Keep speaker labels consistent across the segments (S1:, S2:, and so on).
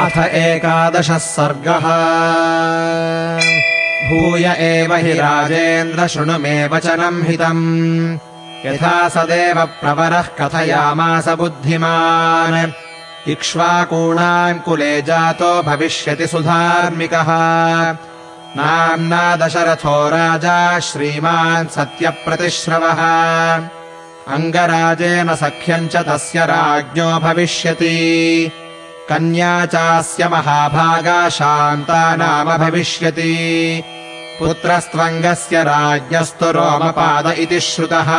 S1: अथ एकादशः सर्गः। भूय एव हि राजेन्द्र शृणु मे वचनम् हितम्। यथा सदेव प्रवरः कथयामास बुद्धिमान्। इक्ष्वाकूणाम् कुले जातो भविष्यति सुधार्मिकः। नाम्ना दशरथो राजा श्रीमान् सत्यप्रतिश्रवः। अङ्गराजेन सख्यम् च तस्य राज्ञो भविष्यति कन्या चास्य महाभागा शान्ता नाम भविष्यति। पुत्रस्त्वङ्गस्य राज्ञस्तु रोमपाद इति श्रुतः।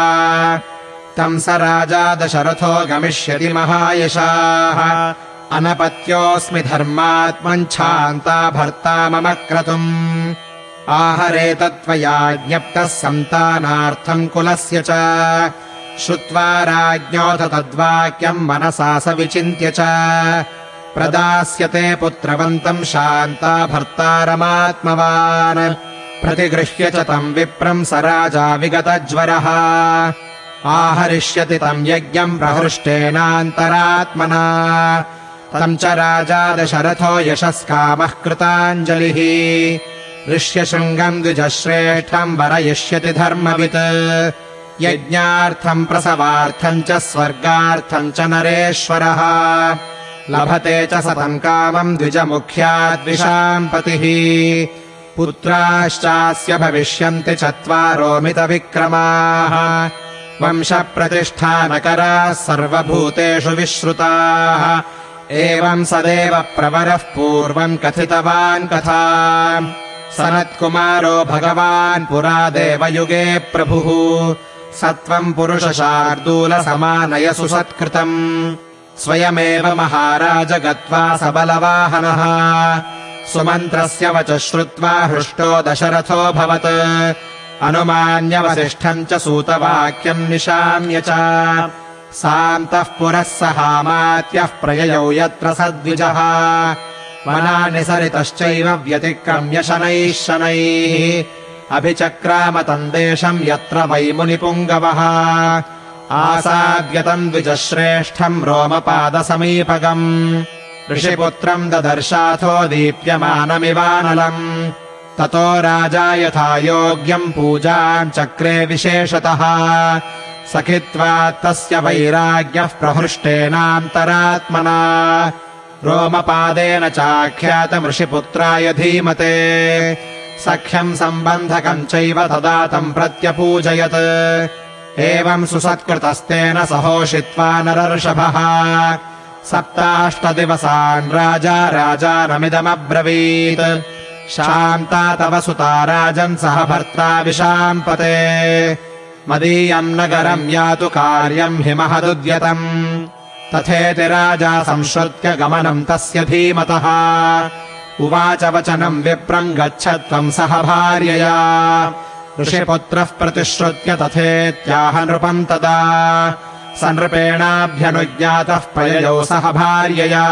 S1: तम् स राजा दशरथो गमिष्यति महायशाः। अनपत्योऽस्मि धर्मात्मञ्छान्ता भर्ता मम क्रतुम्। आहरेतत्त्वया ज्ञप्तः सन्तानार्थम् कुलस्य च। श्रुत्वा राज्ञोऽथ तद्वाक्यम् मनसा स विचिन्त्य च प्रदास्यते पुत्रवन्तम् शान्ता भर्तारमात्मवान् प्रतिगृह्य च तम् विप्रम् स राजा विगतज्वरः। आहरिष्यति तम् यज्ञम् प्रहृष्टेनान्तरात्मना। तम् च राजा दशरथो यशस्कामः कृताञ्जलिः। ऋष्यशृङ्गम् द्विजश्रेष्ठम् वरयिष्यति धर्मवित्। यज्ञार्थम् प्रसवार्थम् च स्वर्गार्थम् च नरेश्वरः लभते च सतम् कामम् द्विजमुख्याद्विषाम् पतिः। पुत्राश्चास्य भविष्यन्ति चत्वारो मितविक्रमाः वंशप्रतिष्ठानकराः सर्वभूतेषु विश्रुताः। एवम् सदेव प्रवरः पूर्वम् कथितवान् कथा। सनत्कुमारो भगवान् पुरा देवयुगे प्रभुः। सत्त्वम् पुरुषशार्दूलसमानय सुसत्कृतम् स्वयमेव महाराज गत्वा सबलवाहनः। सुमन्त्रस्य वच श्रुत्वा हृष्टो दशरथोऽभवत् अनुमान्यवसिष्ठम् च सूतवाक्यम् निशाम्य च। सान्तः पुरः सहामात्यः प्रययौ यत्र सद्विजः। वनानि सरितश्चैव व्यतिक्रम्य शनैः शनैः। अभिचक्रामतम् देशम् यत्र वैमुनिपुङ्गवः आसाद्यतम् द्विजश्रेष्ठम् रोमपादसमीपगम् ऋषिपुत्रम् ददर्शाथो दीप्यमानमिवानलम्। ततो राजा यथा योग्यम् पूजाम् चक्रे विशेषतः। सखित्वा तस्य वैराग्यः प्रहृष्टेनान्तरात्मना। रोमपादेन चाख्यातमृषिपुत्राय धीमते। सख्यम् सम्बन्धकम् चैव तदा तम् प्रत्यपूजयत् एवम् सुसत्कृतस्तेन सहोषित्वा नरर्षभः। सप्ताष्टदिवसान् राजा राजानमिदमब्रवीत्। शान्ता तव सुता राजन् सह भर्त्रा विशाम्पते। मदीयम् नगरम् यातु कार्यम् हि महदुद्यतम् तथेति राजा संश्रुत्य गमनम् तस्य धीमतः। उवाच वचनम् विप्रम् गच्छ त्वम् सह भार्यया ऋषिपुत्रः प्रतिश्रुत्य तथेत्याह नृपम् तदा। स नृपेणाभ्यनुज्ञातः प्रययौ सह भार्यया।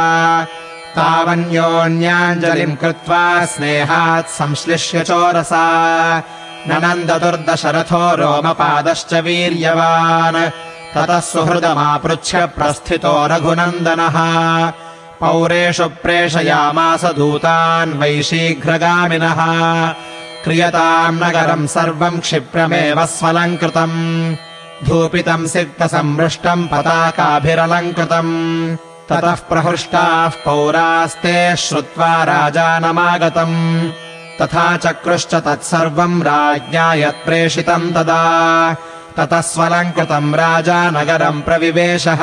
S1: तावन्योन्याञ्जलिम् कृत्वा स्नेहात् संश्लिष्य चोरसा। ननन्ददुर्दशरथो रोमपादश्च वीर्यवान्। ततः सुहृदमापृच्छ्य प्रस्थितो रघुनन्दनः। पौरेषु प्रेषयामास दूतान् वै शीघ्रगामिनः क्रियताम् नगरम् सर्वम् क्षिप्रमेव स्वलङ्कृतम्। धूपितम् सिक्तसम्मृष्टम् पताकाभिरलङ्कृतम्। ततः प्रहृष्टाः पौरास्ते श्रुत्वा राजानमागतम्। तथा चक्रुश्च तत्सर्वम् राज्ञा यत्प्रेषितम् तदा। ततः स्वलङ्कृतम् राजा नगरम् प्रविवेशः।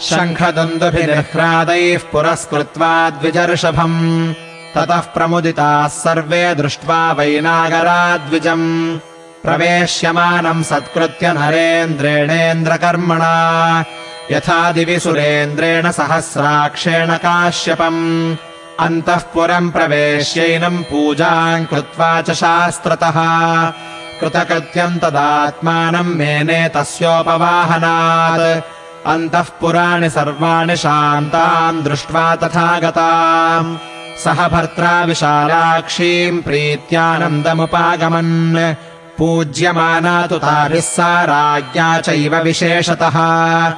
S1: शङ्खदुन्दुभिनिह्रादैः पुरस्कृत्वा द्विजर्षभम् ततः प्रमुदिताः सर्वे दृष्ट्वा वैनागराद्विजम्। प्रवेश्यमानम् सत्कृत्य नरेन्द्रेणेन्द्रकर्मणा। यथा दिवि सुरेन्द्रेण सहस्राक्षेण काश्यपम्। अन्तःपुरम् प्रवेश्यैनम् पूजाम् कृत्वा च शास्त्रतः। कृतकृत्यम् तदात्मानम् मेने तस्योपवाहनात्। अन्तःपुराणि सर्वाणि शान्ताम् दृष्ट्वा तथा गताम् सह भर्त्रा विशालाक्षीम् प्रीत्यानन्दमुपागमन् पूज्यमाना तु ताभिः सा राज्ञा चैव विशेषतः।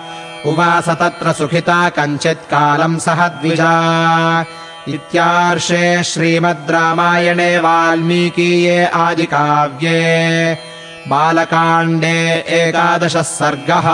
S1: उवास तत्र सुखिता कञ्चित्कालम् सह द्विजा। इत्यार्षे श्रीमद् रामायणे वाल्मीकीये आदिकाव्ये। बालकाण्डे एकादशः सर्गः